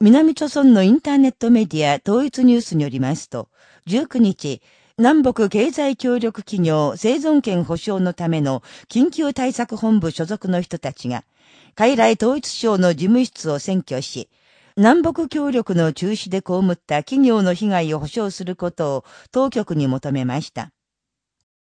南朝村のインターネットメディア統一ニュースによりますと、19日、南北経済協力企業生存権保障のための緊急対策本部所属の人たちが、海来統一省の事務室を占拠し、南北協力の中止で被った企業の被害を保障することを当局に求めました。